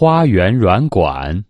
花园软管。